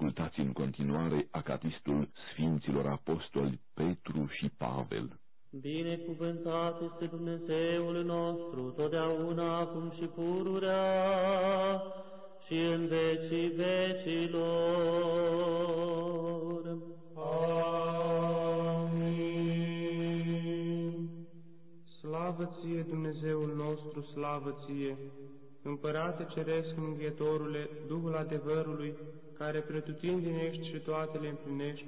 Ascultați în continuare acatistul Sfinților Apostoli Petru și Pavel. Binecuvântat este Dumnezeul nostru, totdeauna, acum și pururea, și în vecii vecilor. Amin. Slavă ție, Dumnezeul nostru, slavă ție, Împărate Ceresc, Mânghietorule, Duhul adevărului, care pretutindine ești și toate le împlinești,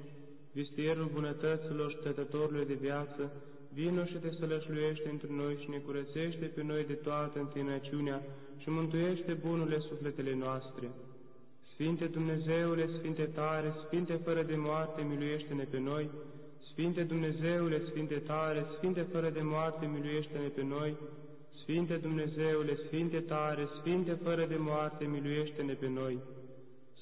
vistierul bunătăților și tătătorului de viață, vino și te sălășluiește într noi și ne curățește pe noi de toată întinăciunea și mântuiește bunurile sufletele noastre. Sfinte Dumnezeule, Sfinte tare, Sfinte fără de moarte, miluiește-ne pe noi. Sfinte Dumnezeule, Sfinte tare, Sfinte fără de moarte, miluiește-ne pe noi. Sfinte Dumnezeule, Sfinte tare, Sfinte fără de moarte, miluiește-ne pe noi.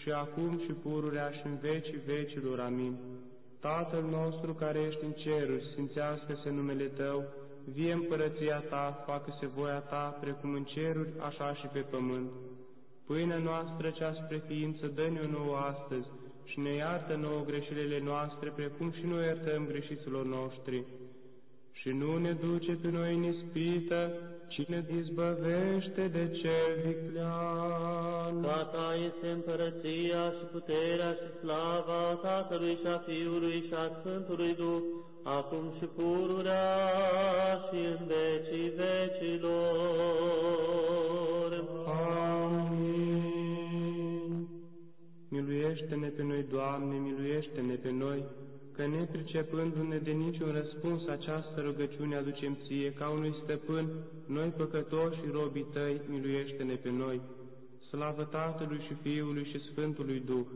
și acum și pururea și în vecii vecilor. Amin. Tatăl nostru care ești în ceruri, sfințească-se numele Tău, vie împărăția Ta, facă-se voia Ta, precum în ceruri, așa și pe pământ. Pâinea noastră cea spre ființă, dă-ne-o nouă astăzi și ne iartă nouă greșelile noastre, precum și noi iertăm greșiților noștri. Și nu ne duce pe noi în ispită, Cine izbăvește de cel viclean. Ca ta este împărăția și puterea și slava Tatălui și a Fiului și a Sfântului Duh, acum și pururea și în vecii vecilor. Amin. Miluiește-ne pe noi, Doamne, miluiește-ne pe noi, că nepricepându-ne de niciun răspuns această rugăciune aducem ție, ca unui stăpân, noi păcătoși și robii tăi, miluiește-ne pe noi. Slavă Tatălui și Fiului și Sfântului Duh!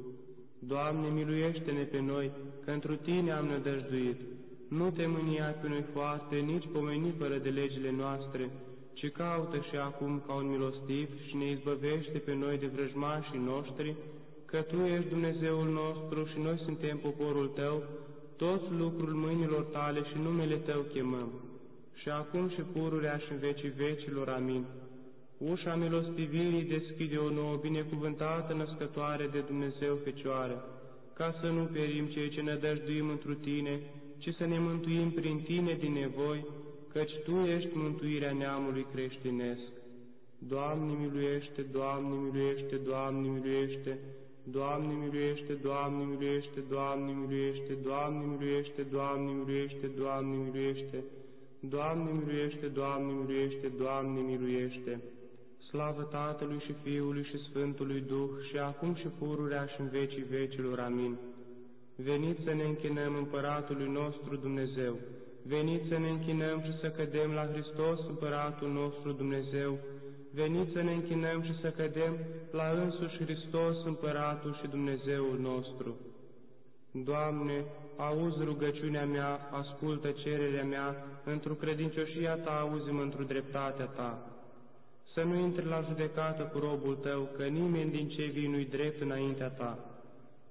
Doamne, miluiește-ne pe noi, că întru Tine am nădăjduit. Nu te mânia pe noi foarte, nici pomeni fără de legile noastre, ci caută și acum ca un milostiv și ne izbăvește pe noi de vrăjmașii noștri, că Tu ești Dumnezeul nostru și noi suntem poporul Tău, toți lucrul mâinilor tale și numele tău chemăm, și acum și pururea și în vecii vecilor. Amin. Ușa milostivirii deschide o nouă binecuvântată născătoare de Dumnezeu Fecioară, ca să nu perim cei ce ne dăjduim întru Tine, ci să ne mântuim prin Tine din nevoi, căci Tu ești mântuirea neamului creștinesc. Doamne miluiește, Doamne miluiește, Doamne miluiește, Doamne miluiește, Doamne miluiește, Doamne miluiește, Doamne miluiește, Doamne miluiește, Doamne miluiește, Doamne miluiește, Doamne miluiește, Doamne miluiește. Slavă Tatălui și Fiului și Sfântului Duh și acum și pururea și în vecii vecilor. Amin. Veniți să ne închinăm Împăratului nostru Dumnezeu, veniți să ne închinăm și să cădem la Hristos Împăratul nostru Dumnezeu, veniți să ne închinăm și să cădem la însuși Hristos, Împăratul și Dumnezeul nostru. Doamne, auzi rugăciunea mea, ascultă cererea mea, într-o credincioșia Ta auzi-mă într-o dreptatea Ta. Să nu intri la judecată cu robul Tău, că nimeni din cei vii nu-i drept înaintea Ta.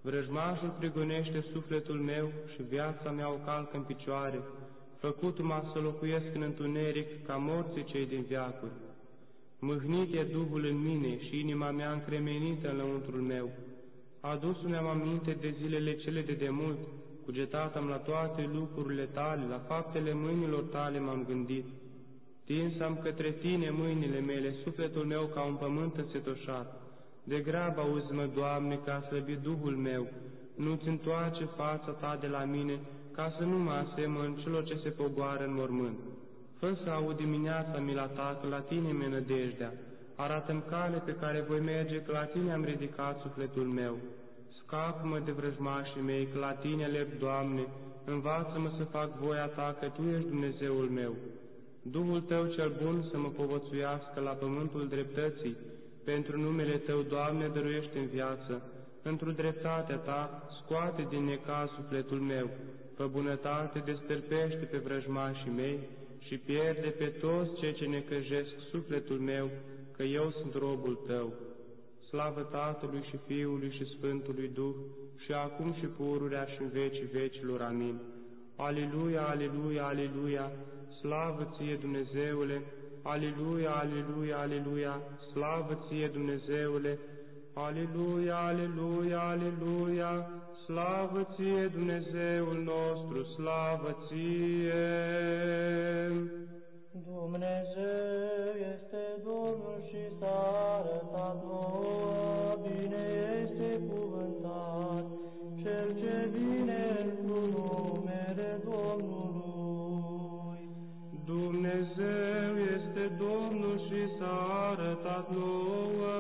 Vrăjmașul prigonește sufletul meu și viața mea o calcă în picioare, făcut-mă să locuiesc în întuneric ca morții cei din viacuri. Mâhnit e Duhul în mine și inima mea încremenită în lăuntrul meu. Adus-mi am aminte de zilele cele de demult, cugetat am la toate lucrurile tale, la faptele mâinilor tale m-am gândit. Tins am către tine mâinile mele, sufletul meu ca un pământ însetoșat. De grab auzi-mă, Doamne, ca să bi Duhul meu, nu-ți întoarce fața ta de la mine, ca să nu mă asemăn celor ce se pogoară în mormânt. Fă să aud dimineața mila ta, că la tine mi nădejdea. Arată-mi cale pe care voi merge, că la tine am ridicat sufletul meu. Scapă-mă de vrăjmașii mei, că la tine alerg, Doamne, învață-mă să fac voia ta, că Tu ești Dumnezeul meu. Duhul Tău cel bun să mă povățuiască la pământul dreptății, pentru numele Tău, Doamne, dăruiește în viață, într-o dreptatea Ta, scoate din necaz sufletul meu, fă bunătate, destârpește pe vrăjmașii mei și pierde pe toți cei ce necăjesc sufletul meu, că eu sunt robul tău. Slavă Tatălui și Fiului și Sfântului Duh, și acum și pururea și în vecii vecilor. Amin. Aleluia, aleluia, aleluia, slavă ție Dumnezeule, aleluia, aleluia, aleluia, slavă ție Dumnezeule, aleluia, aleluia, aleluia, slavă ție Dumnezeul nostru, slavă ție. Dumnezeu este Domnul și s-a arătat nouă, bine este cuvântat cel ce vine într numele Domnului. Dumnezeu este Domnul și s-a arătat nouă,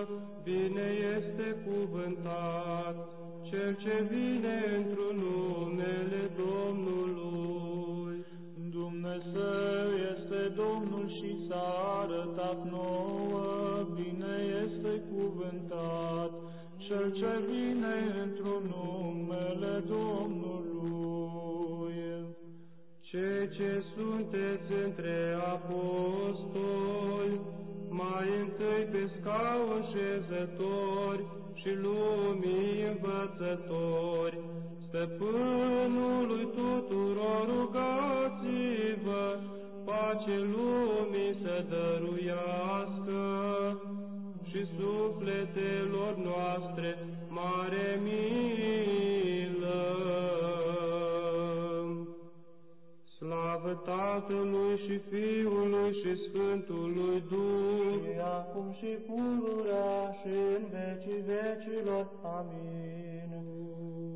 bine este cuvântat cel ce vine într numele Domnului. Dumnezeu este Domnul și s-a arătat nouă, bine este cuvântat cel ce vine într numele Domnului. Cei ce sunteți între apostoli, mai întâi pe scaun șezători și lumii învățători, stăpânului tuturor rugați-vă, pace lumii să dăruiască și sufletelor noastre mare milă. Tatălui și Fiului și Sfântului Duh, Și acum și pururea și în vecii vecilor. Amin.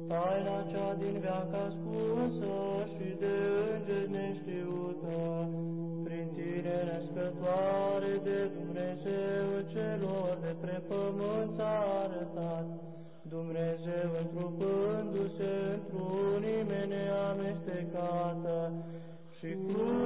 Taina cea din veac ascunsă și de îngeri neștiută, prin tine născătoare de Dumnezeu celor de pe pământ s-a arătat. Dumnezeu întrupându-se într-un nimeni سے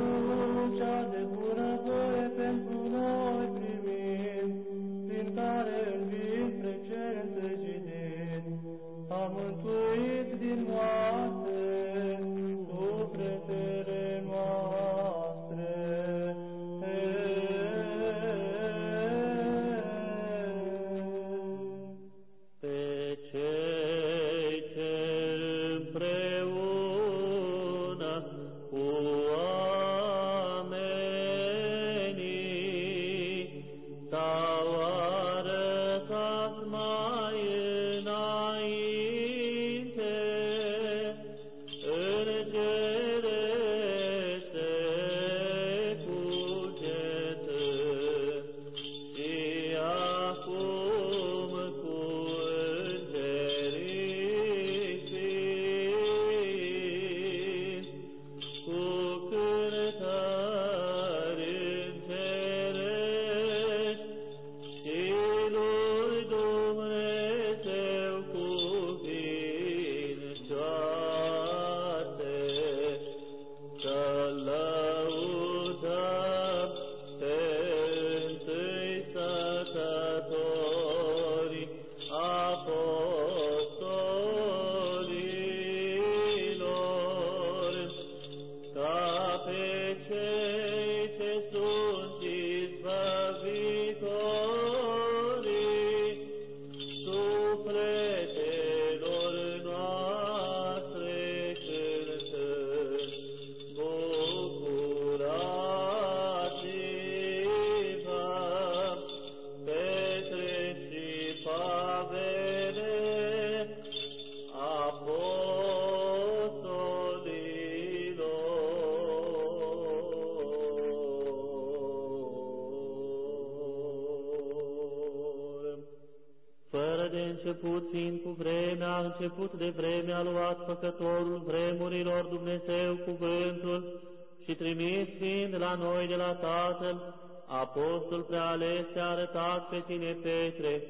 început, fiind cu vremea, a început de vreme a luat făcătorul vremurilor Dumnezeu cuvântul și trimis fiind la noi de la Tatăl, apostol preales te-a arătat pe tine, Petre,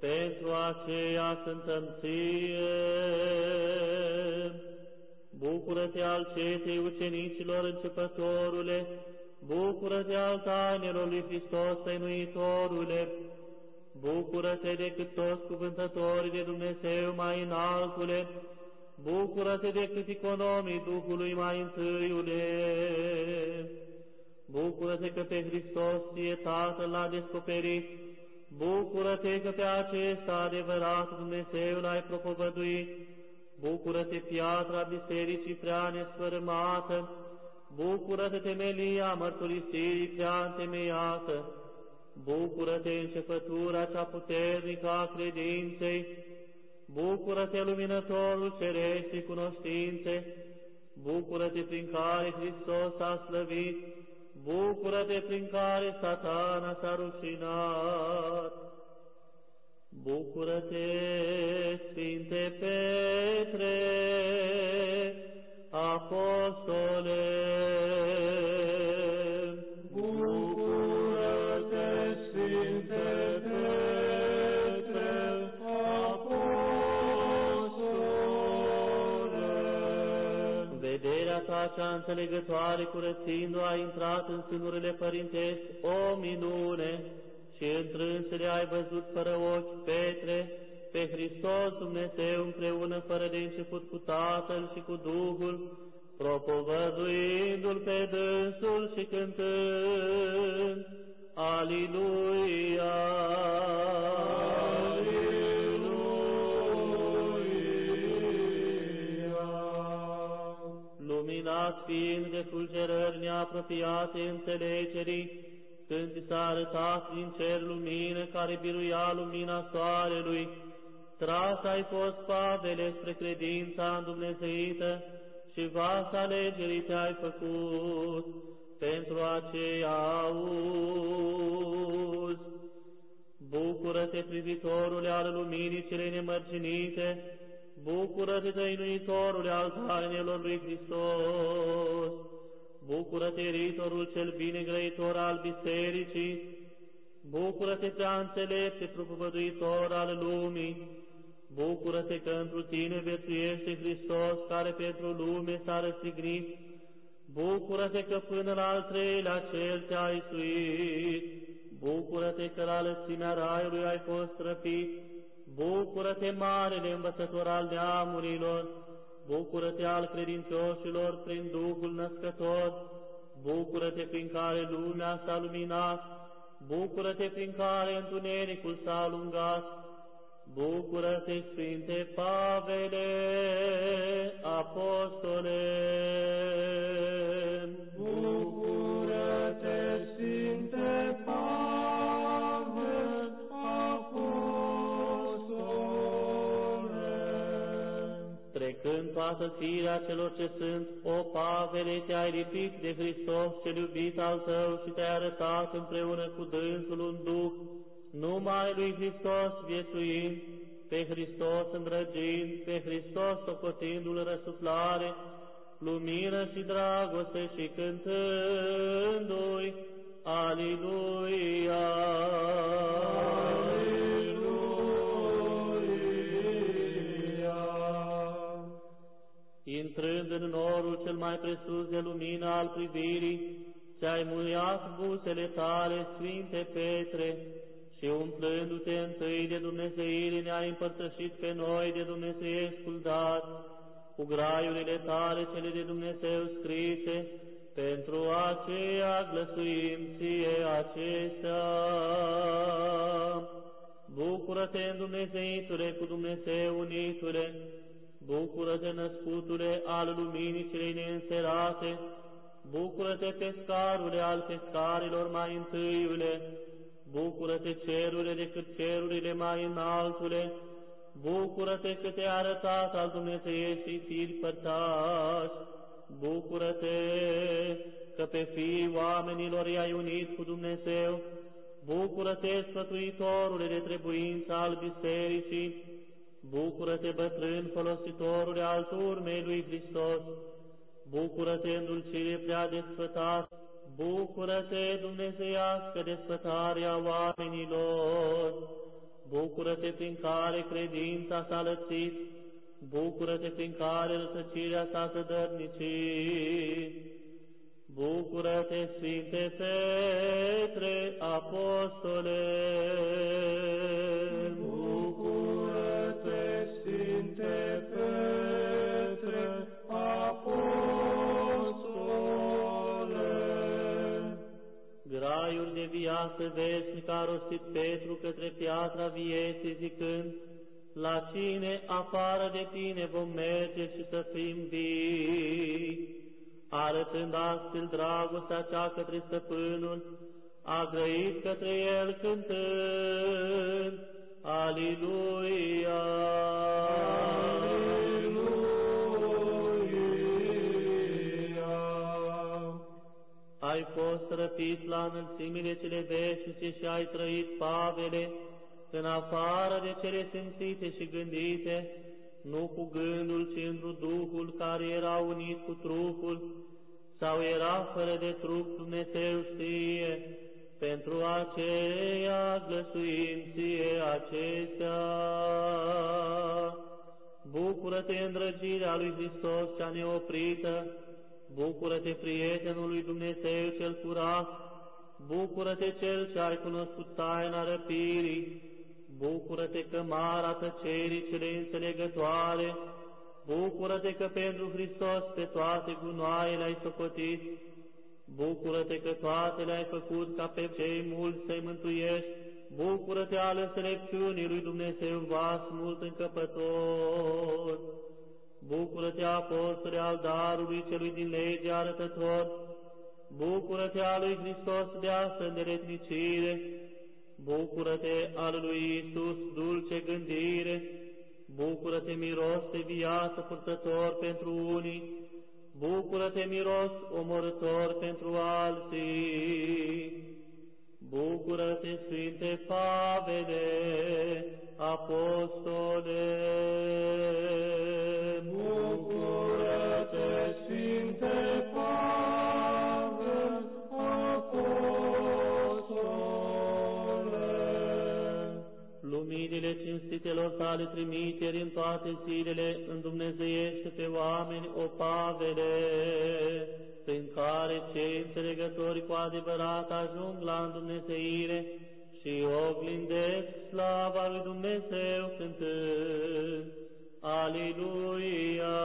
pentru aceea cântăm ție. Bucură-te al cetei ucenicilor începătorule, bucură-te al tainelor lui Hristos tăinuitorule, bucură-te decât toți cuvântătorii de Dumnezeu mai înaltule, Bucură-te decât economii Duhului mai întâiule. Bucură-te că pe Hristos ție Tatăl l-a descoperit. Bucură-te că pe acesta adevărat Dumnezeu l-ai propovăduit. Bucură-te piatra bisericii prea nesfărâmată. Bucură-te temelia mărturisirii prea întemeiată. Bucură-te începătura cea puternică a credinței. Bucură-te luminătorul cereștii cunoștințe. Bucură-te prin care Hristos a slăvit Bucură-te prin care satana s-a rușinat. Bucură-te, Sfinte Petre, Apostole, ta cea înțelegătoare, curățindu a intrat în sânurile părintești, o minune, și întrânsele ai văzut fără ochi, Petre, pe Hristos Dumnezeu împreună fără de început cu Tatăl și cu Duhul, propovăduindu-L pe dânsul și cântând, Aliluia! Luminat fiind de fulgerări neapropiate înțelegerii, când ți s-a arătat din cer lumină care biruia lumina soarelui, tras ai fost pavele spre credința îndumnezeită și vas alegerii te-ai făcut, pentru aceea auzi. Bucură-te, privitorule al luminii cele nemărginite, Bucură-te, dăinuitorule al tainelor lui Hristos! Bucură-te, ritorul cel bine grăitor al bisericii! Bucură-te, prea înțelepte, propovăduitor al lumii! Bucură-te că întru tine viețuiește Hristos, care pentru lume s-a răstignit! Bucură-te că până la al treilea cel te-a isuit! Bucură-te că la lățimea raiului ai fost răpit! Bucură-te, marele învățător al neamurilor, bucură-te al credincioșilor prin Duhul născător, bucură-te prin care lumea s-a luminat, bucură-te prin care întunericul s-a alungat, bucură-te, Sfinte Pavele, Apostole! Bucură-te, Sfinte Când toată firea celor ce sunt, o pavele te-ai lipit de Hristos cel iubit al tău și te-ai arătat împreună cu dânsul un Duh, numai lui Hristos viețuind, pe Hristos îndrăgind, pe Hristos socotindu-L răsuflare, lumină și dragoste și cântându-i, Aliluia! Intrând în norul cel mai presus de lumină al privirii, ți-ai muiat buzele tale, Sfinte Petre, și umplându-te întâi de Dumnezeire ne-ai împărtășit pe noi de Dumnezeiescul dar, cu graiurile tale cele de Dumnezeu scrise, pentru aceea glăsuim ție acestea. Bucură-te în Dumnezeitule cu Dumnezeu unitule, Bucură-te, născutule al luminii celei neînserate, Bucură-te, pescarule al pescarilor mai întâiule, Bucură-te, cerule decât cerurile mai înaltule, Bucură-te că te-a arătat al Dumnezeieștii firi părtași, Bucură-te că pe fiii oamenilor i-ai unit cu Dumnezeu, Bucură-te, sfătuitorule de trebuință al bisericii, Bucură-te, bătrân folositorule al turmei lui Hristos! Bucură-te, îndulcire prea desfătat! Bucură-te, Dumnezeiască desfătarea oamenilor! Bucură-te prin care credința s-a lățit! Bucură-te prin care rătăcirea s-a sădărnicit! Bucură-te, Sfinte Petre, Apostole! Viață veșnică a rostit Petru către piatra vieții zicând, La cine afară de tine vom merge și să fim vii? Arătând astfel dragostea cea către stăpânul, a grăit către el cântând, Aliluia! Ai fost răpit la înălțimile cele veșnice și ai trăit pavele în afară de cele simțite și gândite, nu cu gândul, ci într Duhul care era unit cu trupul, sau era fără de trup Dumnezeu știe, pentru aceea glăsuinție acestea. Bucură-te, îndrăgirea lui Hristos cea neoprită, Bucură-te, prietenul lui Dumnezeu cel curat, bucură-te cel ce ai cunoscut taina răpirii, bucură-te că mara tăcerii cele înțelegătoare, bucură-te că pentru Hristos pe toate gunoaiele ai socotit, bucură-te că toate le-ai făcut ca pe cei mulți să-i mântuiești, bucură-te ale înțelepciunii lui Dumnezeu vas mult încăpător. Bucură-te, apostole al darului celui din lege arătător, Bucură-te al lui Hristos de asta îndeletnicire, Bucură-te al lui Iisus dulce gândire, Bucură-te miros de viață purtător pentru unii, Bucură-te miros omorător pentru alții. Bucură-te, Sfinte Pavele, Apostole! Luminile cinstitelor tale trimiteri în toate zilele îndumnezeiește pe oameni, o Pavele, prin care cei înțelegători cu adevărat ajung la îndumnezeire și oglindesc slava lui Dumnezeu cântând. Aleluia!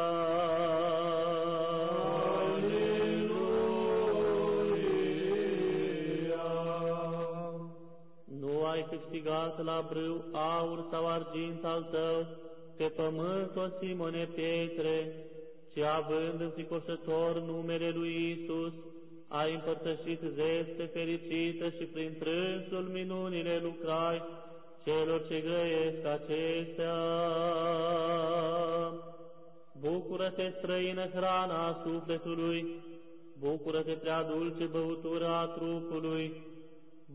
Câștigat la brâu aur sau argint al tău, pe pământ, o Simone Pietre, ci având înfricoșător numele lui Isus, ai împărtășit zeste fericită și prin trânsul minunile lucrai celor ce grăiesc acestea. Bucură-te, străină hrana a sufletului, bucură-te, prea dulce băutură a trupului,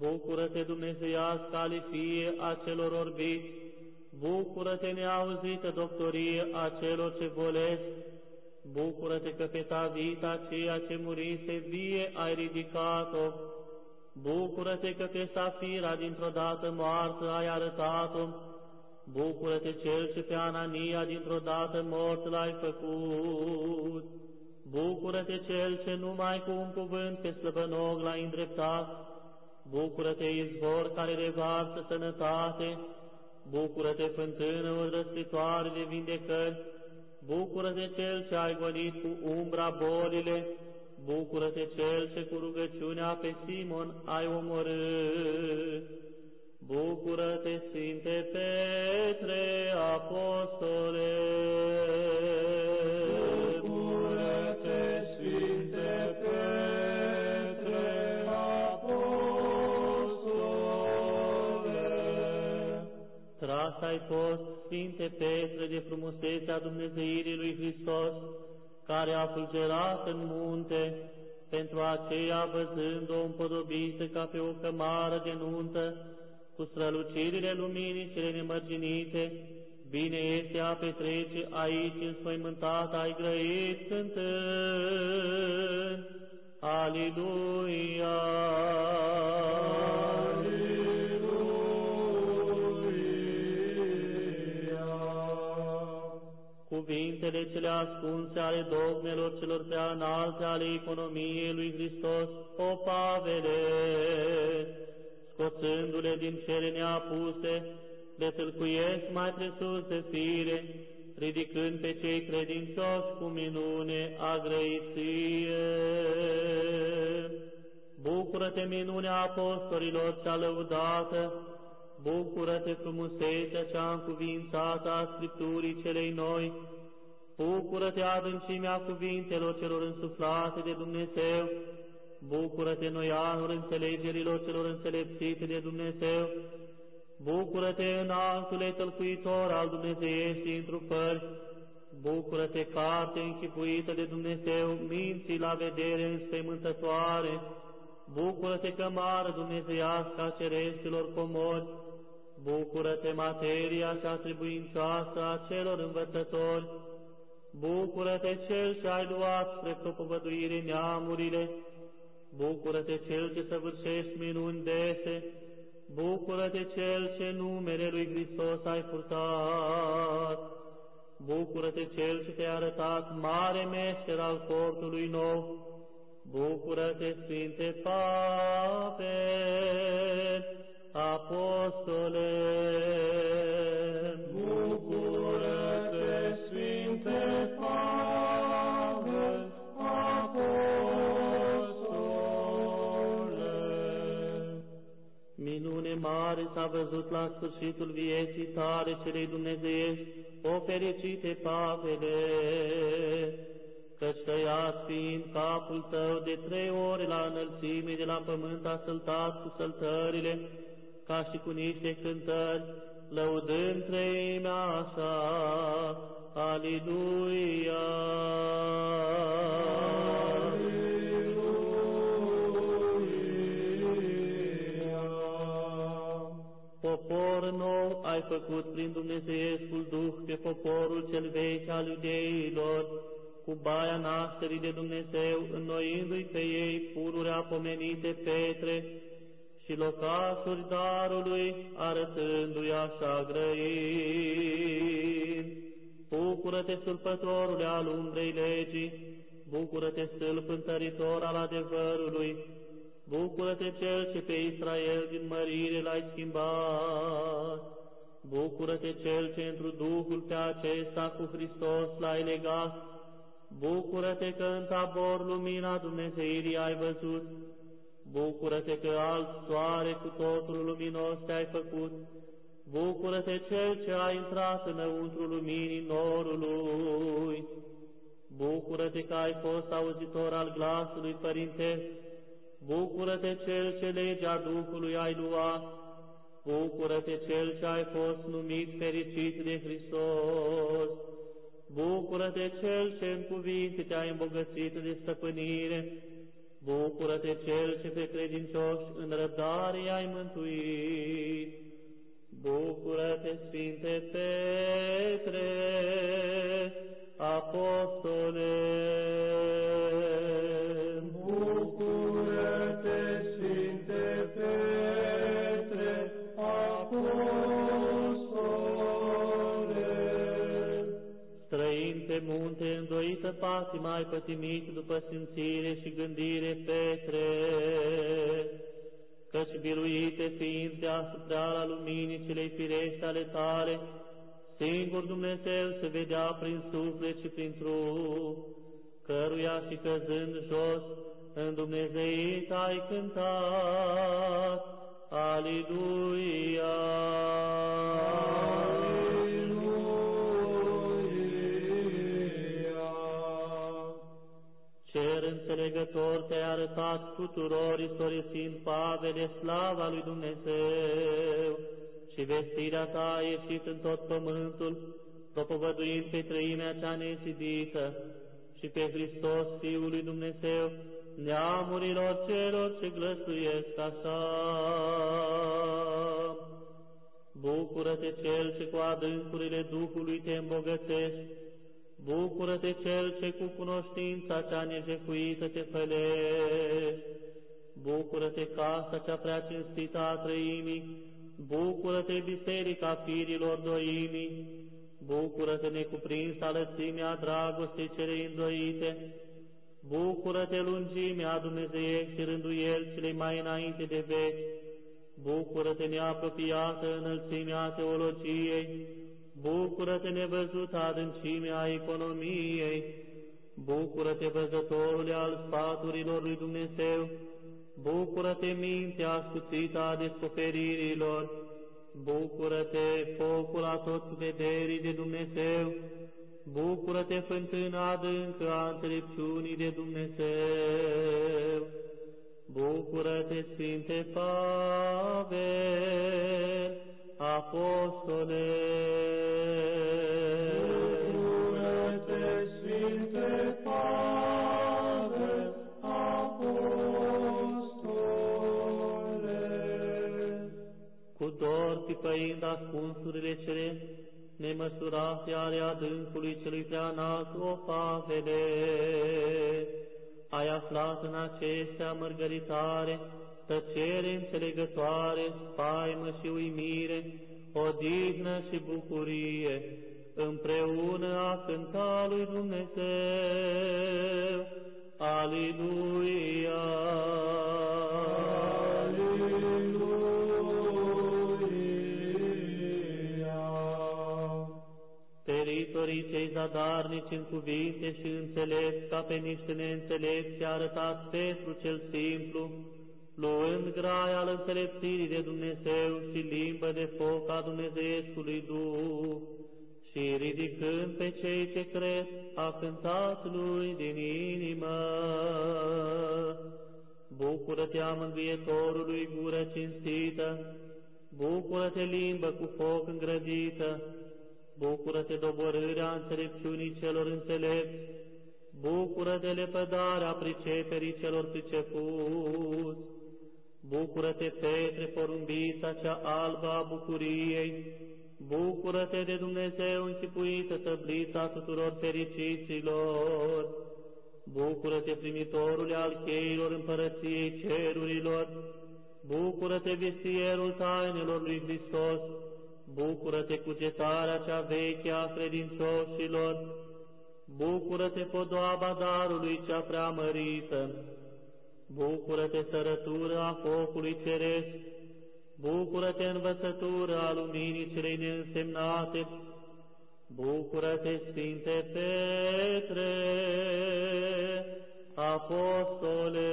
bucură-te, Dumnezeiască alifie a celor orbiți, bucură-te, neauzită doctorie a celor ce bolesc, Bucură-te că pe Tavita, aceea ce murise vie, ai ridicat-o. Bucură-te că pe Safira, dintr-o dată moartă, ai arătat-o. Bucură-te cel ce pe Anania, dintr-o dată mort, l-ai făcut. Bucură-te cel ce numai cu un cuvânt pe slăbănog l-ai îndreptat. Bucură-te izvor care revarsă sănătate. Bucură-te fântână răstritoare de vindecări Bucură-te cel ce ai gonit cu umbra bolile, bucură-te cel ce cu rugăciunea pe Simon ai omorât. Bucură-te, Sfinte Petre, Apostole! Tras ai fost Sfinte Petre, de frumusețea Dumnezeirii lui Hristos, care a fulgerat în munte, pentru aceea văzând-o împodobită ca pe o cămară de nuntă, cu strălucirile luminii cele nemărginite, bine este a petrece aici înspăimântat ai grăit cântând. Aleluia! Cuvintele cele ascunse ale dogmelor celor prea înalte ale economiei lui Hristos, o Pavele, scoțându-le din cele neapuse, le tâlcuiesc mai presus de fire, ridicând pe cei credincioși cu minune a grăiție. Bucură-te, minunea apostolilor cea lăudată! Bucură-te, frumusețea cea încuvințată a Scripturii celei noi! Bucură-te, adâncimea cuvintelor celor însuflate de Dumnezeu! Bucură-te, noianul înțelegerilor celor înțelepțite de Dumnezeu! Bucură-te, înaltule tălcuitor al Dumnezeieștii întrupări! Bucură-te, carte închipuită de Dumnezeu, minții la vedere înspăimântătoare! Bucură-te, cămară dumnezeiască a cereștilor comori! Bucură-te, materia cea trebuincioasă a celor învățători! Bucură-te, Cel ce ai luat spre propovăduire neamurile! Bucură-te, Cel ce săvârșești minuni dese! Bucură-te, Cel ce numele lui Hristos ai purtat! Bucură-te, Cel ce te-a arătat mare meșter al cortului nou! Bucură-te, Sfinte Pavel, Apostole! Bucură-te, Sfinte Pavel, Apostole! Minune mare s-a văzut la sfârșitul vieții tale celei dumnezeiești, o fericite Pavele! căci tăiat fiind capul tău de trei ori la înălțime de la pământ a săltat cu săltările, ca și cu niște cântări, lăudând treimea așa, Aliluia! Popor nou ai făcut prin Dumnezeiescul Duh pe poporul cel vechi al iudeilor, cu baia nașterii de Dumnezeu, înnoindu-i pe ei pururea pomenite petre și locașuri darului, arătându-i așa grăind. Bucură-te, stâlpătorule al umbrei legii, bucură-te, stâlp întăritor al adevărului, bucură-te, cel ce pe Israel din mărire l-ai schimbat, bucură-te, cel ce într Duhul pe acesta cu Hristos l-ai legat, Bucură-te că în tabor lumina Dumnezeirii ai văzut, Bucură-te că alt soare cu totul luminos te-ai făcut, Bucură-te cel ce a intrat înăuntru luminii norului, Bucură-te că ai fost auzitor al glasului părintesc, Bucură-te cel ce legea Duhului ai luat, Bucură-te cel ce ai fost numit fericit de Hristos, Bucură-te cel ce în cuvinte te-ai îmbogățit de stăpânire, Bucură-te cel ce pe credincioși în răbdare ai mântuit. Bucură-te, Sfinte Petre, Apostole! Bucură-te, Sfinte Petre, Apostole! Pe munte, îndoită patima ai pătimit după simțire și gândire, Petre, căci biruite fiind deasupra la luminii celei firești ale tale, singur Dumnezeu se vedea prin suflet și prin trup, căruia și căzând jos, în Dumnezeit ai cântat, Aliluia! Înțelegător te-ai arătat tuturor istorisind Pavele slava lui Dumnezeu și vestirea ta a ieșit în tot pământul, propovăduind pe trăimea cea nezidită și pe Hristos Fiul lui Dumnezeu, neamurilor celor ce glăsuiesc așa. Bucură-te cel ce cu adâncurile Duhului te îmbogățești, Bucură-te cel ce cu cunoștința cea nejefuită te fălești, Bucură-te casa cea prea cinstită a trăimii, Bucură-te biserica firilor doimii, Bucură-te necuprinsa lățimea dragostei cele îndoite, Bucură-te lungimea Dumnezeiești rânduieli cele mai înainte de veci, Bucură-te neapropiată înălțimea teologiei, Bucură-te nevăzută adâncimea economiei, Bucură-te văzătorule al sfaturilor lui Dumnezeu, Bucură-te, mintea ascuțită a descoperirilor, Bucură-te, focul a tot vederii de Dumnezeu, Bucură-te, fântâna adâncă a înțelepciunii de Dumnezeu, Bucură-te, Sfinte Pavel, Apostole! Bucură-te, Sfinte Pavel, Apostole! Cu dor pipăind ascunsurile cele nemăsurate ale adâncului celui prea înalt, o Pavele, ai aflat în acestea mărgăritare, tăcere înțelegătoare, spaimă și uimire, odihnă și bucurie, împreună a cânta lui Dumnezeu. Aliluia! Peritorii cei zadarnici în cuvinte și înțelepți ca pe niște neînțelepți a arătat Petru cel simplu, luând grai al înțelepțirii de Dumnezeu și limbă de foc a Dumnezeescului Duh, și ridicând pe cei ce cred, a cântat lui din inimă. Bucură-te a mângâietorului gură cinstită, bucură-te limbă cu foc îngrădită, bucură-te doborârea înțelepciunii celor înțelepți, bucură-te lepădarea priceperii celor pricepuți, bucură-te petre porumbița cea albă a bucuriei, bucură-te de Dumnezeu închipuită tăblița tuturor fericiților, bucură-te primitorule al cheilor împărăției cerurilor, bucură-te vestierul tainelor lui Hristos, bucură-te cugetarea cea veche a credincioșilor, bucură-te podoaba darului cea preamărită, bucură-te sărătură a focului ceresc, bucură-te învățătură a luminii celei neînsemnate, bucură-te, Sfinte Petre, Apostole!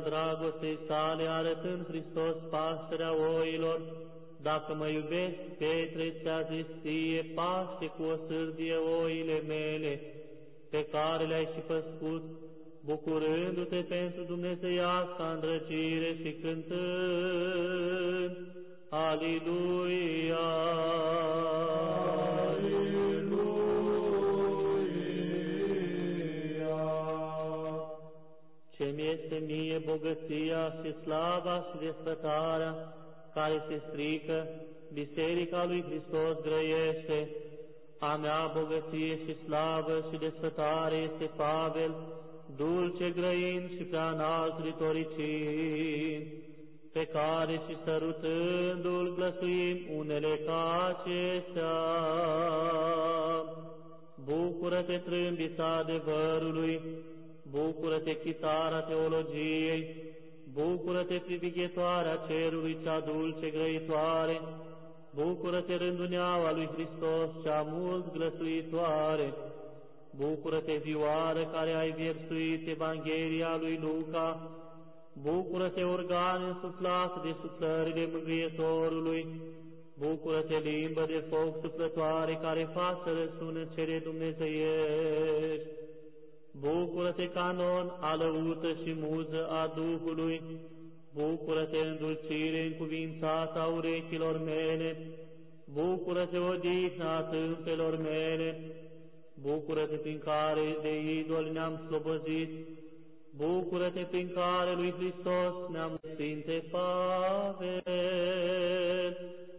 Al dragostei sale arătând Hristos pașterea oilor, dacă mă iubesc, Petre, ți-a zis ție, paște cu o sârdie oile mele, pe care le-ai și păscut, bucurându-te pentru Dumnezeiasca îndrăgire și cântând, Aliluia! Ce-mi este mie bogăția și slava și desfătarea, care se strică, Biserica lui Hristos grăiește, a mea bogăție și slavă și desfătare este Pavel, dulce grăind și prea înalt ritoricind, pe care și sărutându-l glăsuim unele ca acestea. Bucură-te trâmbița adevărului, bucură-te chitara teologiei, bucură-te privighetoarea cerului cea dulce grăitoare, bucură-te rânduneaua lui Hristos cea mult glăsuitoare, bucură-te vioară care ai viersuit Evanghelia lui Luca, bucură-te organe însuflat de suflările mângâietorului, bucură-te limbă de foc suflătoare care fac să răsună cele dumnezeiești, bucură-te canon alăută și muză a Duhului, bucură-te îndulcire încuvințată a urechilor mele, bucură-te odihna tâmpelor mele, bucură-te prin care de idoli ne-am slobozit, bucură-te prin care lui Hristos ne-am Sfinte Pavel,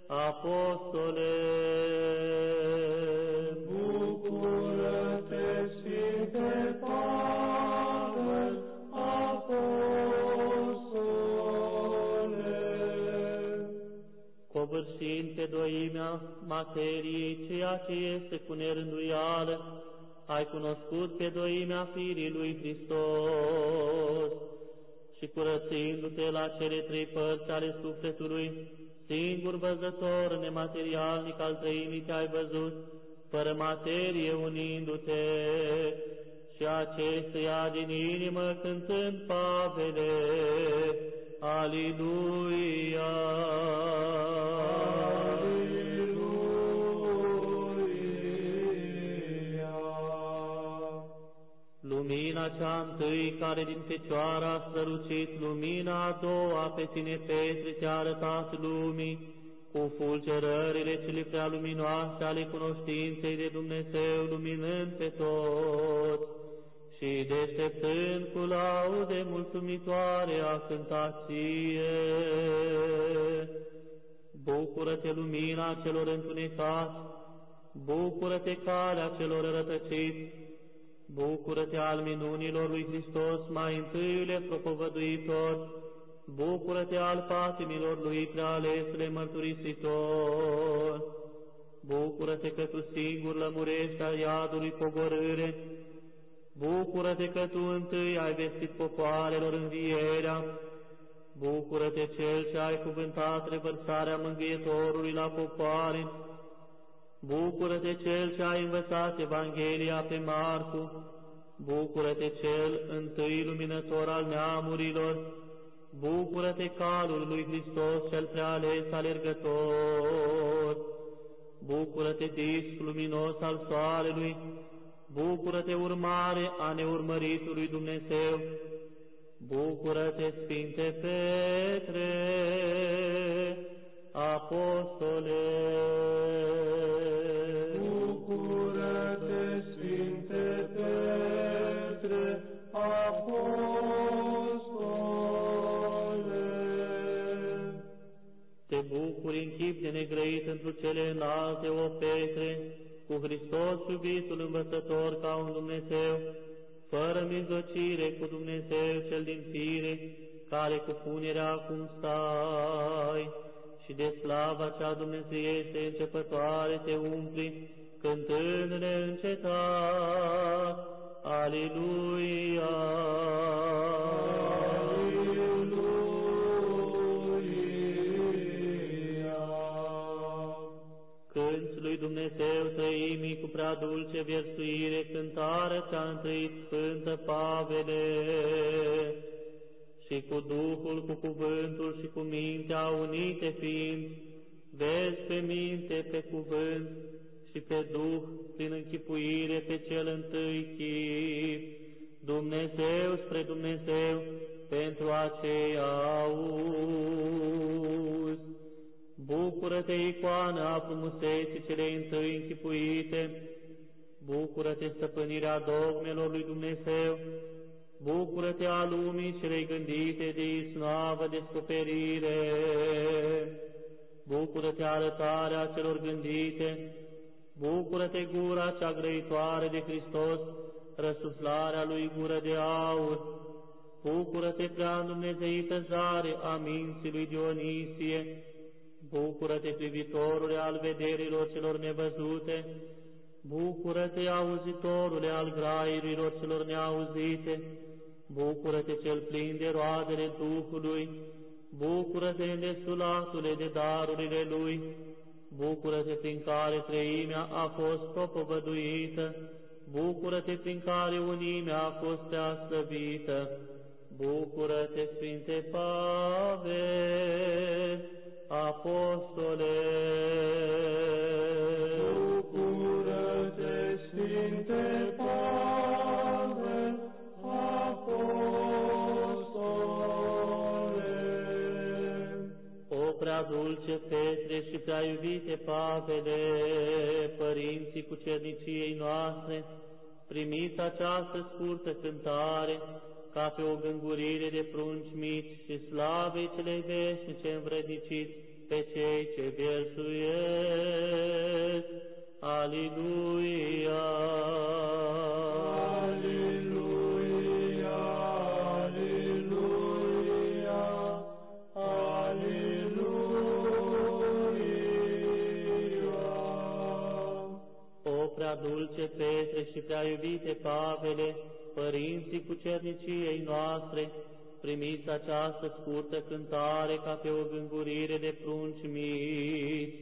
Apostole. Pe doimea materiei ceea ce este cu nerânduială, ai cunoscut pe doimea firii lui Hristos. Și curățindu-te la cele trei părți ale sufletului, singur văzător nematerialnic al trăimii te-ai văzut, fără materie unindu-te, și acestuia din inimă cântând pavele, Aliluia! Lumina cea întâi care din Fecioara a strălucit, lumina a doua pe tine, Petre, te-a arătat lumii, cu fulgerările cele prea luminoase ale cunoștinței de Dumnezeu, luminând pe toți și deșteptând cu laude mulțumitoare a cântație. Bucură-te lumina celor întunecați, bucură-te calea celor rătăciți, bucură-te al minunilor lui Hristos, mai întâile propovăduitor, bucură-te al patimilor lui prealesule mărturisitor, bucură-te că tu singur lămurești al iadului pogorâre, bucură-te că tu întâi ai vestit popoarelor învierea, bucură-te cel ce ai cuvântat revărsarea mângâietorului la popoare, bucură-te cel ce ai învățat Evanghelia pe Marcu, bucură-te cel întâi luminător al neamurilor, Bucură-te calul lui Hristos cel preales alergător! Bucură-te disc luminos al soarelui! Bucură-te urmare a neurmăritului Dumnezeu! Bucură-te, Sfinte Petre, Apostole! Negrăit într cele înalte, o Petre, cu Hristos iubitul învățător ca un Dumnezeu, fără mijlocire cu Dumnezeu cel din fire, care cu punerea acum stai, și de slava cea dumnezeiește începătoare te umpli, cântând neîncetat, Aleluia! Dumnezeu trăimii cu prea dulce viersuire, cântare ți-a întâit Sfântă Pavele, și cu Duhul, cu cuvântul și cu mintea unite fiind, vezi pe minte, pe cuvânt și pe Duh, prin închipuire pe cel întâi chip, Dumnezeu spre Dumnezeu, pentru aceea auzi. Bucură-te, icoană a frumuseții cele întâi închipuite, Bucură-te, stăpânirea dogmelor lui Dumnezeu, Bucură-te a lumii celei gândite de isnavă descoperire, Bucură-te arătarea celor gândite, Bucură-te gura cea grăitoare de Hristos, răsuflarea lui gură de aur, Bucură-te prea Dumnezeită zare a minții lui Dionisie, Bucură-te, privitorule al vederilor celor nevăzute, Bucură-te, auzitorule al graiurilor celor neauzite, Bucură-te, cel plin de roadele Duhului, Bucură-te, îndesulatule de darurile Lui, Bucură-te, prin care treimea a fost propovăduită, Bucură-te, prin care unimea a fost preaslăvită, Bucură-te, Sfinte Pavel, Apostole, bucură-te, Sfinte Pavel, Apostole. O prea dulce Petre și prea iubite Pavele, părinții cu cerniciei noastre, primiți această scurtă cântare, ca pe o gângurire de prunci mici și slavei cele veșnice învrediciți pe cei ce viersuiesc. Aleluia! Aleluia! Aleluia! Aleluia! O prea dulce Petre și prea iubite Pavele, părinții cu cerniciei noastre, primiți această scurtă cântare ca pe o gângurire de prunci mici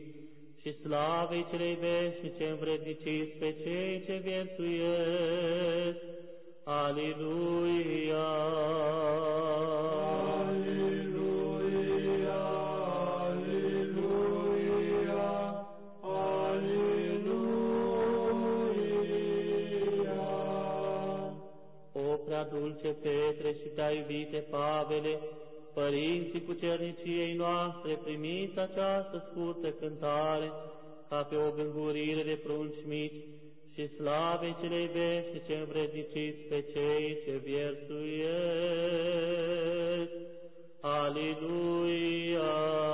și slavei celei veșnice învredniciți pe cei ce viețuiesc. Aleluia! Aleluia, prea dulce Petre și prea iubite Pavele, părinții cu cerniciei noastre, primiți această scurtă cântare, ca pe o gângurire de prunci mici, și slave celei veșnice învredniciți pe cei ce viersuiesc. Aleluia! Aleluia,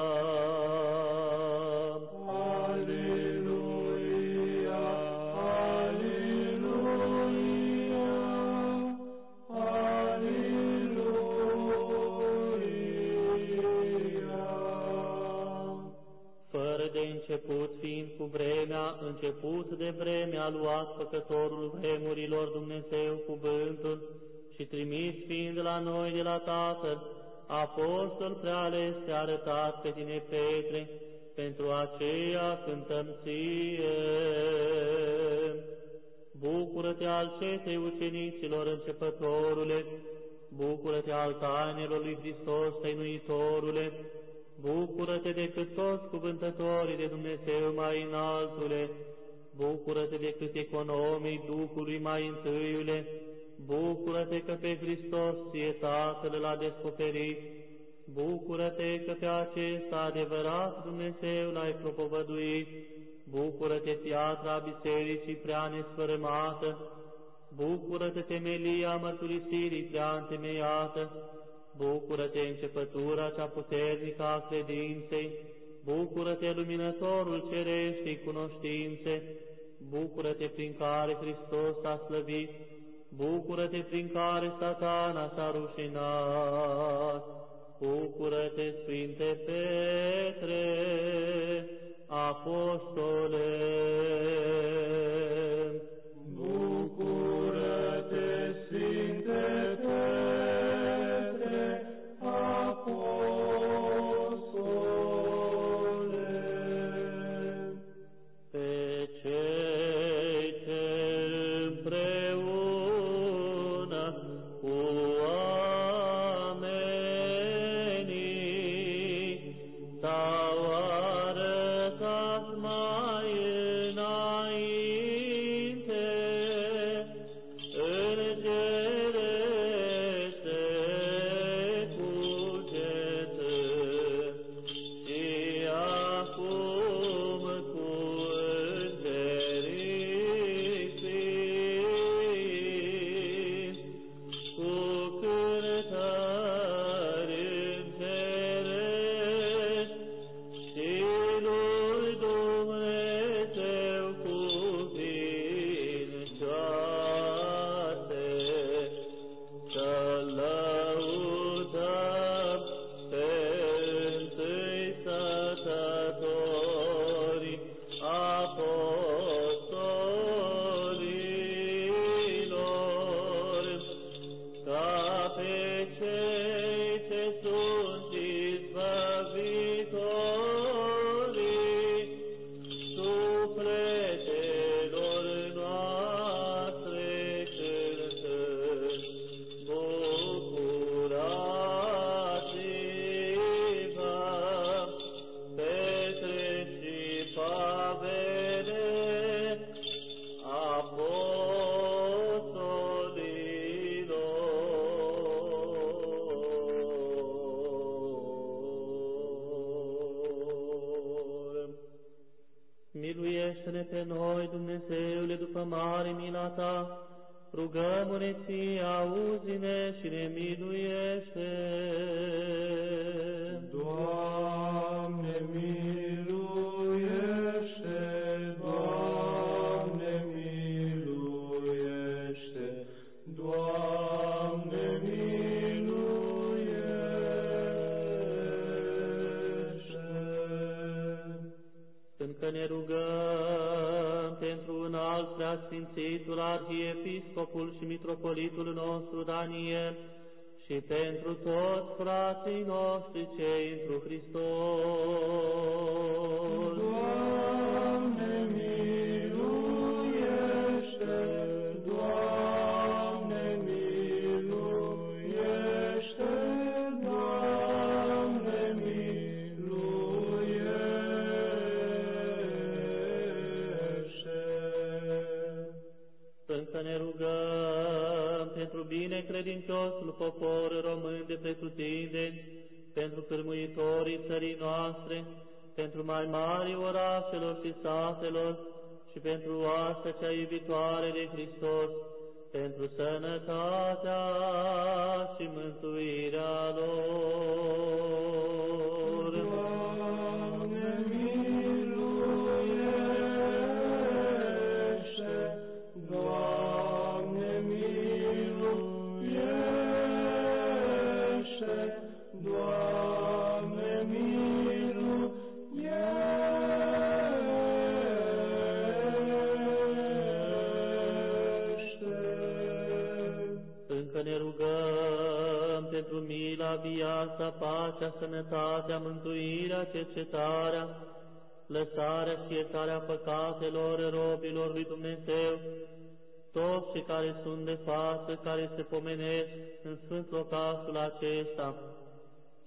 început, fiind cu vremea, început de vreme a luat făcătorul vremurilor Dumnezeu cuvântul și trimis fiind la noi de la Tatăl, apostol preales te-a arătat pe tine, Petre, pentru aceea cântăm ție. Bucură-te al cetei ucenicilor începătorule, bucură-te al tainelor lui Hristos, tăinuitorule, bucură-te decât toți cuvântătorii de Dumnezeu mai înaltule, bucură-te decât economii Duhului mai întâiule, bucură-te că pe Hristos ție Tatăl l-a descoperit, bucură-te că pe acesta adevărat Dumnezeu l-ai propovăduit, bucură-te piatra bisericii prea nesfărâmată, bucură-te temelia mărturisirii prea întemeiată, bucură-te începătura cea puternică a credinței, bucură-te luminătorul cereștii cunoștințe, bucură-te prin care Hristos a slăvit, bucură-te prin care satana s-a rușinat, bucură-te, Sfinte Petre, apostole. Miluiește-ne pe noi, Dumnezeule, după mare mila Ta, rugăm-ne ție, auzi-ne și ne miluiește. Preasfințitul Arhiepiscopul și Mitropolitul nostru Daniel și pentru toți frații noștri cei întru Hristos. Credinciosul popor român de pretutindeni, pentru cârmuitorii țării noastre, pentru mai mari orașelor și satelor și pentru oastea cea iubitoare de Hristos, pentru sănătatea și mântuirea lor. Viața, pacea, sănătatea, mântuirea, cercetarea, lăsarea și iertarea păcatelor robilor lui Dumnezeu, toți cei care sunt de față, care se pomenesc în sfânt locașul acesta,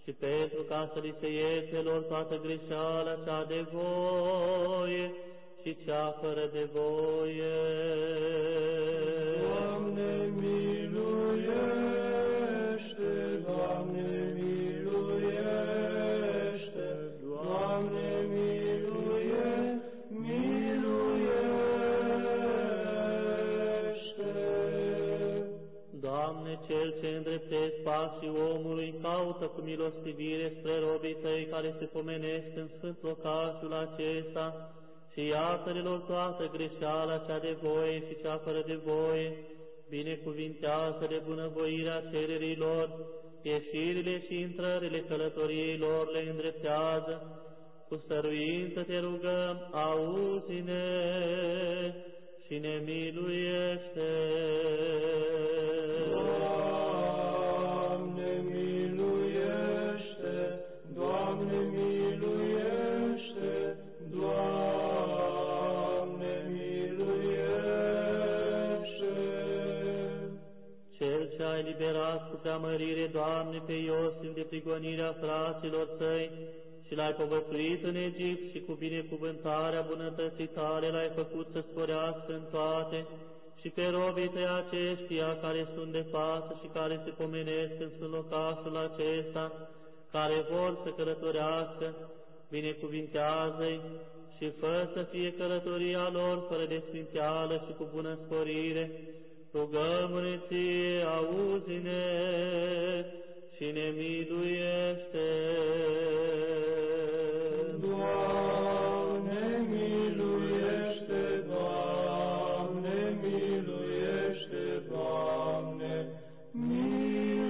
și pentru ca să li se ierte lor toată greșeala cea de voie și cea fără de voie. Pașii omului, caută cu milostivire spre robii tăi care se pomenesc în sfânt locașul acesta. Și iată lor toată greșeala cea de voie și cea fără de voie, binecuvintează de bunăvoirea cererilor, ieșirile și intrările călătoriei lor le îndreptează, cu stăruință te rugăm, auzi-ne și ne miluiește. Iosif de prigonirea fraților săi și l-ai povățuit în Egipt și cu binecuvântarea bunătății tale l-ai făcut să sporească în toate. Și pe robii tăi aceștia care sunt de față și care se pomenesc în sfânt locașul acesta, care vor să călătorească, binecuvintează-i și fă să fie călătoria lor fără de sfinteală și cu bună sporire, rugăm-ne ție, auzi-ne și ne miluiește. Doamne, miluiește! Doamne, miluiește! Doamne, miluiește!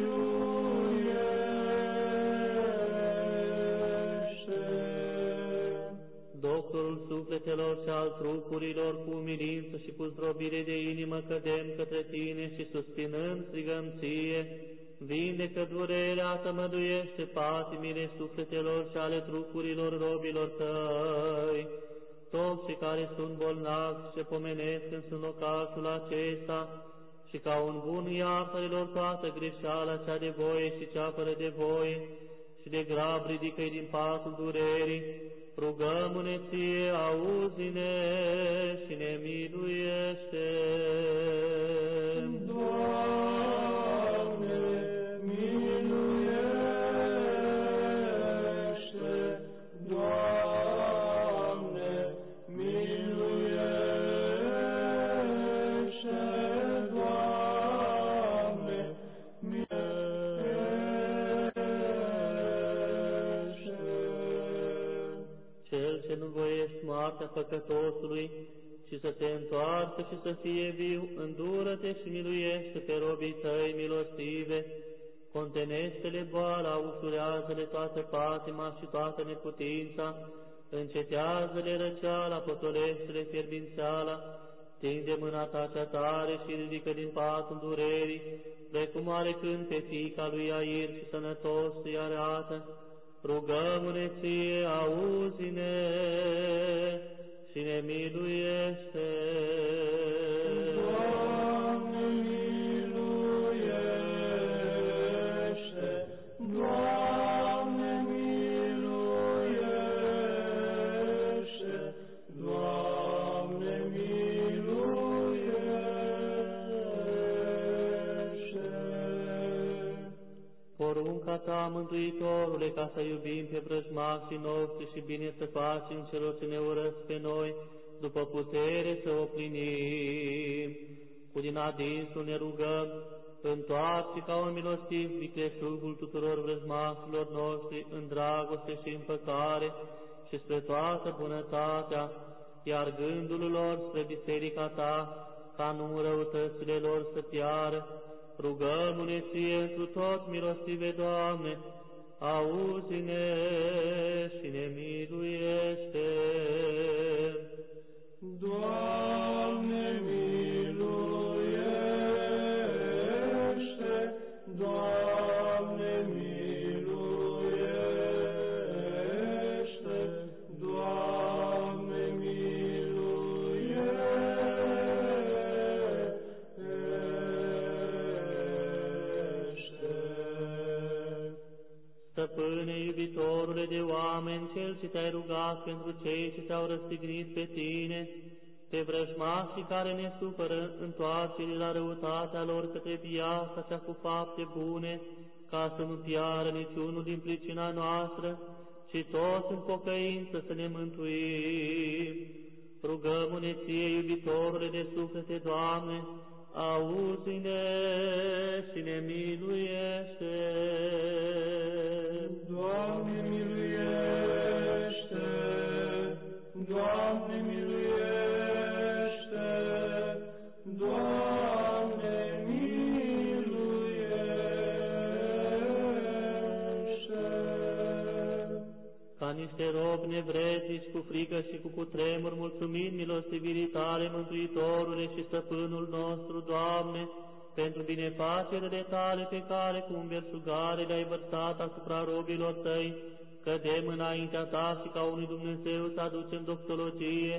Doctorul sufletelor și al trupurilor, cu umilință și cu zdrobire de inimă cădem către tine și suspinând strigăm ție, vindecă durerea, tămăduiește patimile sufletelor și ale trupurilor robilor tăi. Toți cei care sunt bolnavi și se pomenesc în sunt locașul acesta, și ca un bun iartă-lor toată greșeala cea de voie și cea fără de voie, și de grab ridică-i din patul durerii, rugăm-ne ție, auzi-ne și ne miluiește. Și să fie viu, îndură-te și miluiește pe robii tăi milostive, contenește-le boala, ușurează-le toată patima și toată neputința, încetează-le răceala, potolește-le fierbințeala, tinde mâna ta cea tare și ridică din patul durerii, precum are când pe fica lui Air și sănătos îi arată, rugăm-ne ție, auzi-ne și ne miluiește. Ta, Mântuitorule, ca să iubim pe vrăjmașii noștri și bine să facem celor ce ne urăsc pe noi, după putere să o plinim. Cu din adinsul ne rugăm, întoarce ca un milostiv vicleșugul tuturor vrăjmașilor noștri în dragoste și în păcare și spre toată bunătatea, iar gândul lor spre biserica ta, ca nu răutățile lor să piară, rugăm-ne ție întru tot milostive, Doamne, auzi-ne oameni, cel ce te-ai rugat pentru cei ce te-au răstignit pe tine, pe vrăjmașii care ne supără, întoarce la răutatea lor către viața cea cu fapte bune, ca să nu piară niciunul din pricina noastră, ci toți în pocăință să ne mântuim. Rugăm-ne ție, iubitorule de suflete, Doamne, auzi-ne și ne miluiește. Nevrednici cu frică și cu cutremur, mulțumim milostivirii tale, Mântuitorule și Stăpânul nostru, Doamne, pentru binefacerile tale pe care cu înversugare le-ai vărsat asupra robilor tăi, cădem înaintea ta și ca unui Dumnezeu să aducem doctologie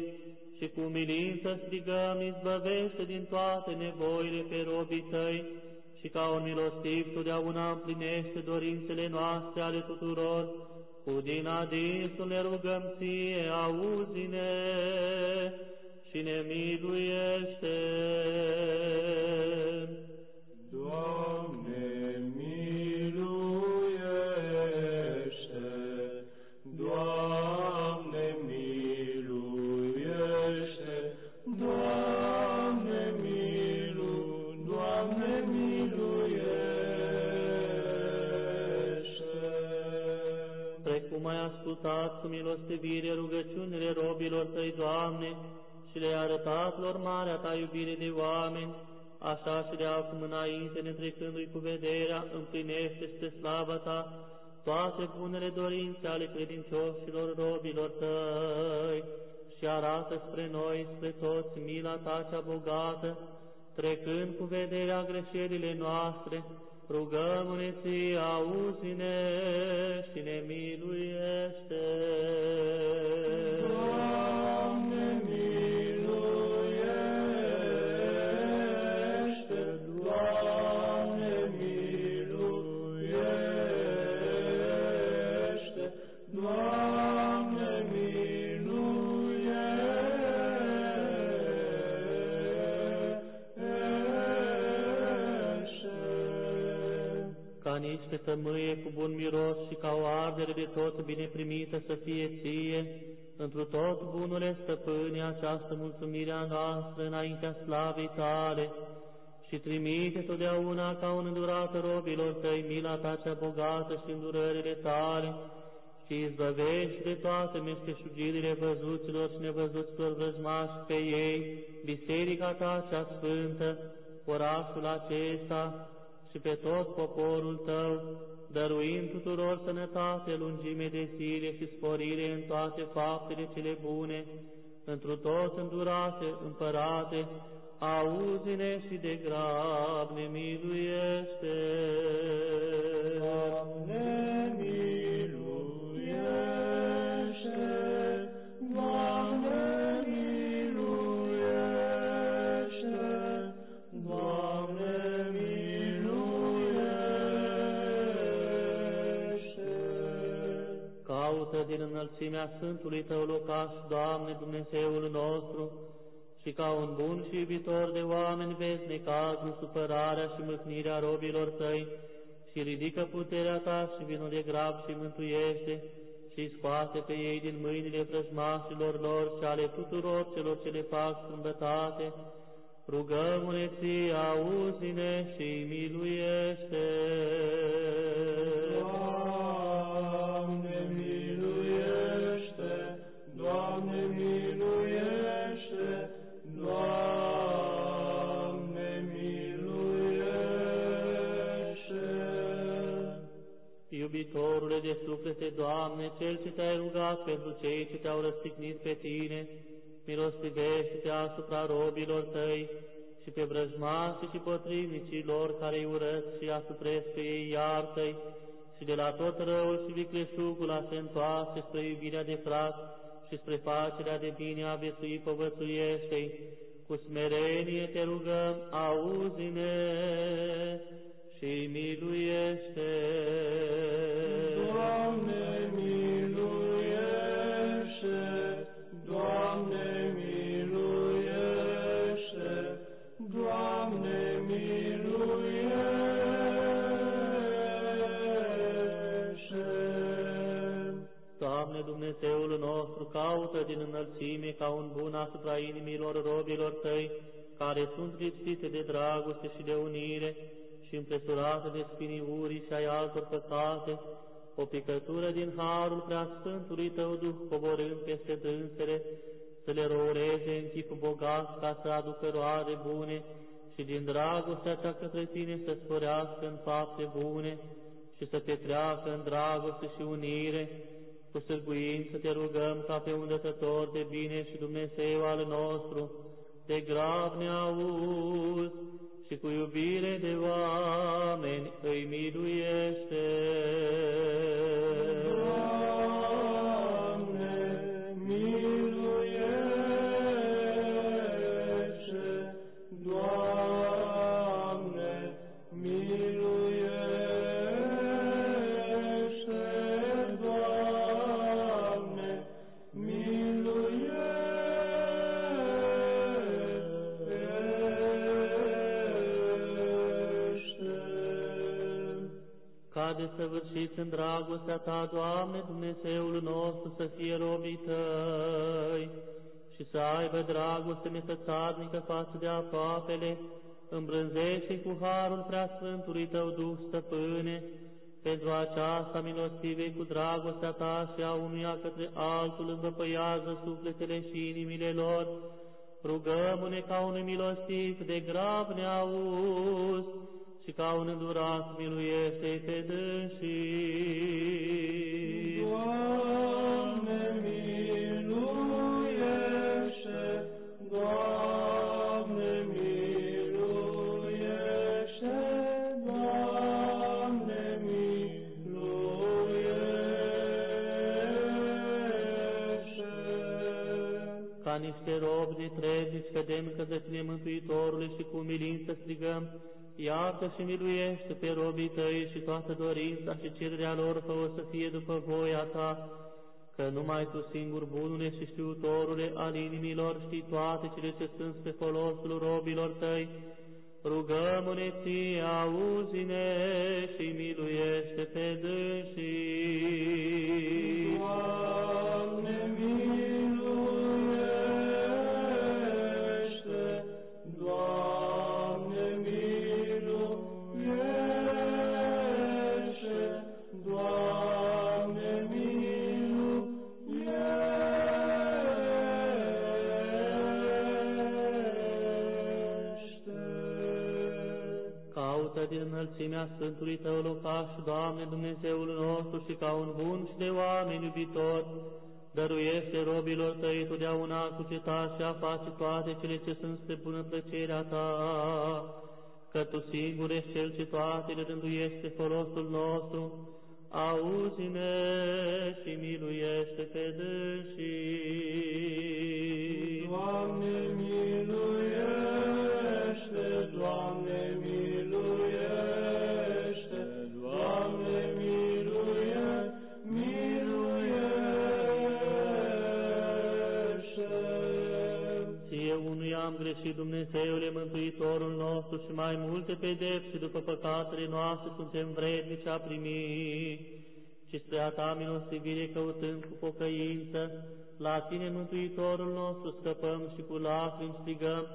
și cu umilință strigăm, izbăvește din toate nevoile pe robii tăi. Și ca un milostiv totdeauna împlinește dorințele noastre ale tuturor, cu din adinsul ne rugăm ție, auzi-ne și ne miluiește. Ta iubire de oameni, așa și de acum înainte, netrecându-i cu vederea, împlinește spre slava ta toate bunele dorințe ale credincioșilor robilor tăi și arată spre noi, spre toți, mila ta cea bogată, trecând cu vederea greșelile noastre, rugăm-ne ție, auzi-ne și ne miluiește. Ca niște tămâie cu bun miros și ca o ardere de tot bine primită să fie ție, întru tot bunule stăpâne această mulțumire a noastră înaintea slavei tale. Și trimite totdeauna ca un îndurat robilor tăi mila ta cea bogată și îndurările tale. Și izbăvești de toate meșteșugirile văzuților și nevăzuților vrăjmași pe ei, biserica ta cea sfântă, orașul acesta, și pe tot poporul tău, dăruind tuturor sănătate, lungime de zile și sporire în toate faptele cele bune, întru toți îndurate, împărate, auzi-ne și de grab ne miluiește. Din înălțimea Sfântului Tău locaș, Doamne Dumnezeul nostru, și ca un bun și iubitor de oameni vezi necazul, supărarea și mâhnirea robilor Tăi, și ridică puterea Ta și vinul de grab și mântuiește, și scoate pe ei din mâinile vrăjmașilor lor și ale tuturor celor ce le fac strâmbătate. Rugăm-ne Ție, auzi-ne și miluiește. Iubitorule de suflete, Doamne, Cel ce te-ai rugat pentru cei ce te-au răstignit pe Tine, milostivește-te asupra robilor Tăi și pe vrăjmașii și potrivnicii lor care îi urăți și asupresc pe ei iartă și de la tot răul și vicleșugul a se întoarce spre iubirea de frat și spre facerea de bine a viețui povățuiește Cu smerenie te rugăm, auzi-ne și miluiește. Caută din înălțime ca un bun asupra inimilor robilor Tăi, care sunt lipsite de dragoste și de unire și împresurate de spiniurii și ai altor păcate, o picătură din harul preasfântului Tău Duh coborând peste dânsele, să le roureze în chip bogat ca să aducă roade bune și din dragostea ta către Tine să sporească în fapte bune și să te treacă în dragoste și unire, cu sârguință te rugăm ca pe un dătător de bine și Dumnezeu al nostru, de grav ne auzi și cu iubire de oameni îi miluiește. Ca de săvârșiți în dragostea Ta, Doamne, Dumnezeul nostru, să fie robii Tăi și să aibă dragoste nesățarnică față de aproapele, îmbrânzește cu harul preasfântului Tău Duh, Stăpâne, pentru aceasta milostivei cu dragostea Ta și a unuia către altul învăpăiază sufletele și inimile lor, rugăm-ne ca un milostiv de grav ne auzi și ca un îndurat miluiește pe dânsii. Doamne, miluiește! Doamne, miluiește! Doamne, miluiește! Ca niște robi de trebnici cădem către Tine, Mântuitorule, și cu umilință strigăm, Iartă și miluiește pe robii Tăi și toată dorința și cererea lor fă să fie după voia Ta, că numai Tu singur, bunule și știutorule al inimilor, știi toate cele ce sunt pe folosul robilor Tăi, rugăm-ne Ție, auzi-ne și miluiește pe dânsii. Înălțimea Sfântului Tău locaș, Doamne Dumnezeul nostru, și ca un bun și de oameni iubitor, Dăruiește robilor tăi totdeauna cu cetate și a face toate cele ce sunt spre bună plăcerea ta, că tu singur ești cel ce toate le rânduiește folosul nostru, auzi-ne și miluiește pe dânsii. Doamne, greșit, Dumnezeule, Mântuitorul nostru, și mai multe pedepse după păcatele noastre suntem vrednici a primi. Și spre a ta milostivire căutând cu pocăință, la tine, Mântuitorul nostru, scăpăm și cu lacrimi strigăm,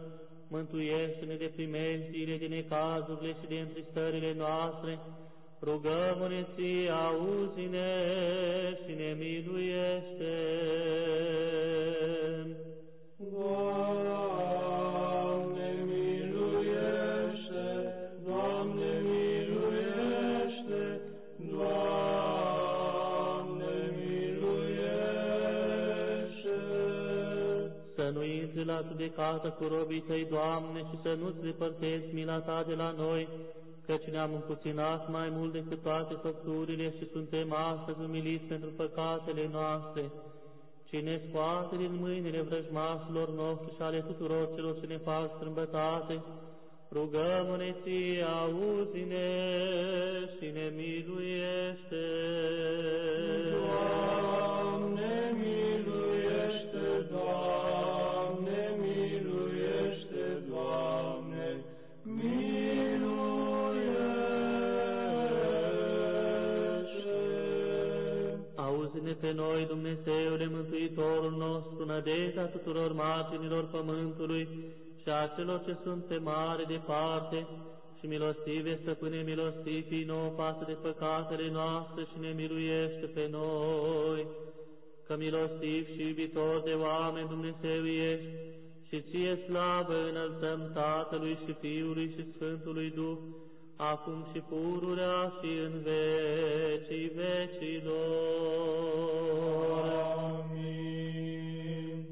mântuiește-ne de primejdile, de necazurile și de întristările noastre, rugăm-ne ție, auzi-ne și ne miluiește. La judecată cu robii tăi, Doamne, și să nu-ți depărtezi mila ta de la noi, căci ne-am împuținat mai mult decât toate făpturile și suntem astăzi umiliți pentru păcatele noastre. Cine scoate din mâinile vrăjmașilor noștri și ale tuturor celor ce ne fac strâmbătate, rugăm-ne ție, auzi-ne și ne miluiește. Doamne, Auzi-ne pe noi, Dumnezeule Mântuitorul nostru, nădejdea tuturor marginilor pământului și a celor ce sunt pe mare departe, și milostive, stăpâne milostiv, fii nouă față de păcatele noastre și ne miluiește pe noi, că milostiv și iubitor de oameni Dumnezeu ești, și ție slavă înălțăm Tatălui și Fiului și Sfântului Duh, acum și pururea și în vecii vecilor. Amin.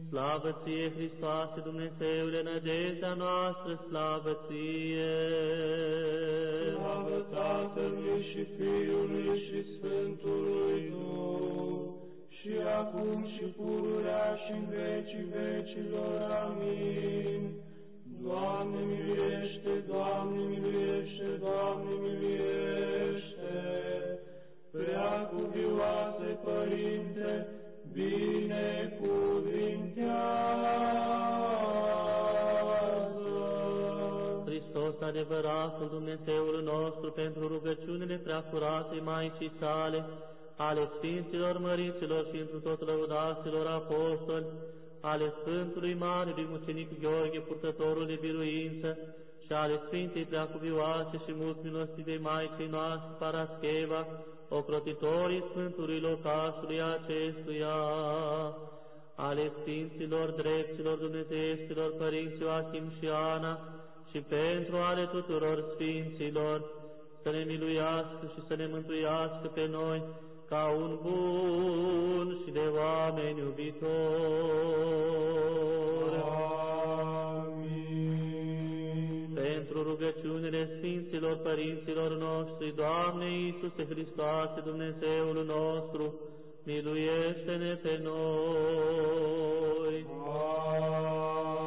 Slavă ție, Hristoase, Dumnezeule, nădejdea noastră, slavă ție! Slavă Tatălui și Fiului și Sfântului Duh, și acum și pururea și în vecii vecilor. Amin. Doamne miluiește, Doamne miluiește, Doamne miluiește, prea cuvioase Părinte, binecuvintează. Hristos, adevăratul Dumnezeul nostru, pentru rugăciunile preacurate Maicii sale, ale Sfinților Măriților și întru tot lăudaților apostoli, ale Sfântului Marelui Mucenic Gheorghe, purtătorul de biruință, și ale Sfintei Preacuvioase și mult milostivei Maicii noastre, Parascheva, ocrotitorii Sfântului locașului acestuia, ale Sfinților Dreptilor Dumnezeieștilor Părinți Joachim și Ana, și pentru ale tuturor Sfinților, să ne miluiască și să ne mântuiască pe noi, ca un bun și de oameni iubitor. Amin. Pentru rugăciunile Sfinților Părinților noștri, Doamne Iisuse Hristoase, Dumnezeul nostru, miluiește-ne pe noi. Amin.